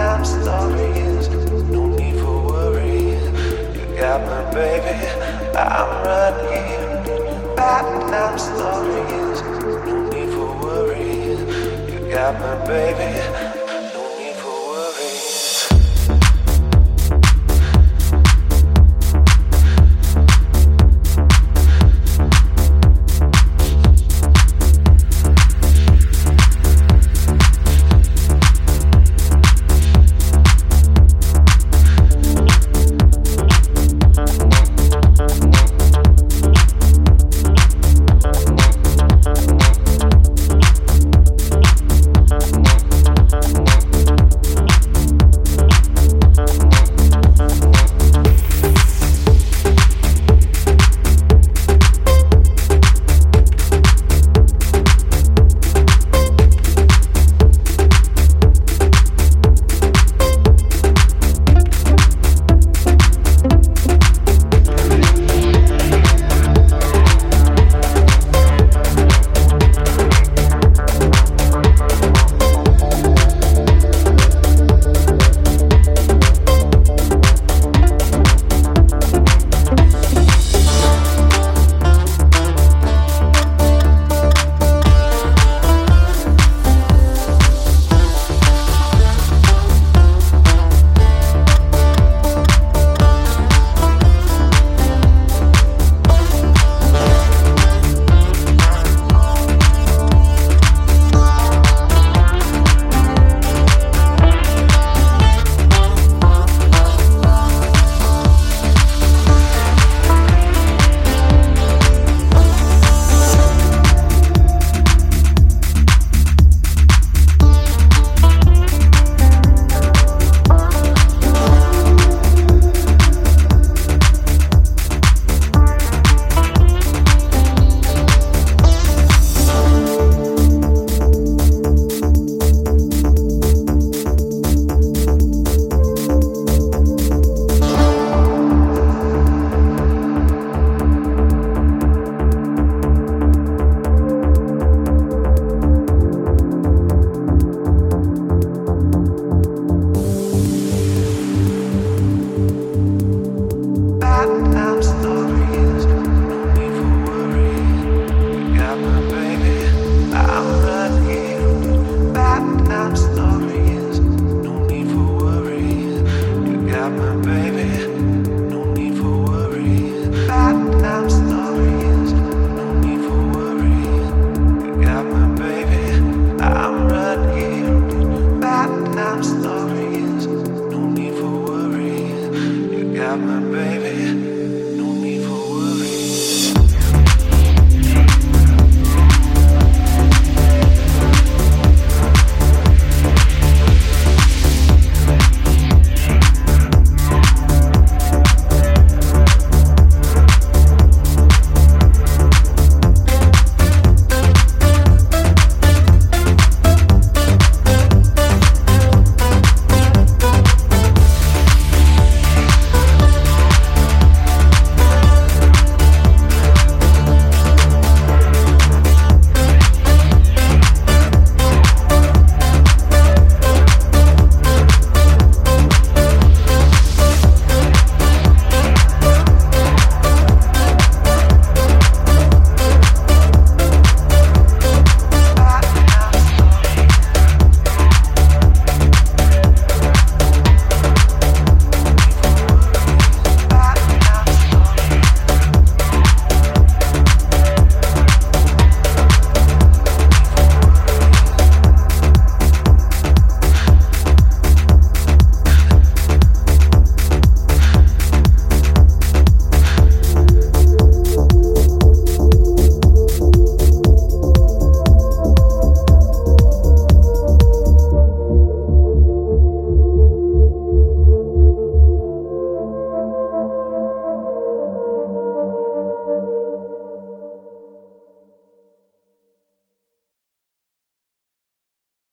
Bedtime stories, no need for worry. You got me, baby. I'm no need for worry. You got me, baby. baby.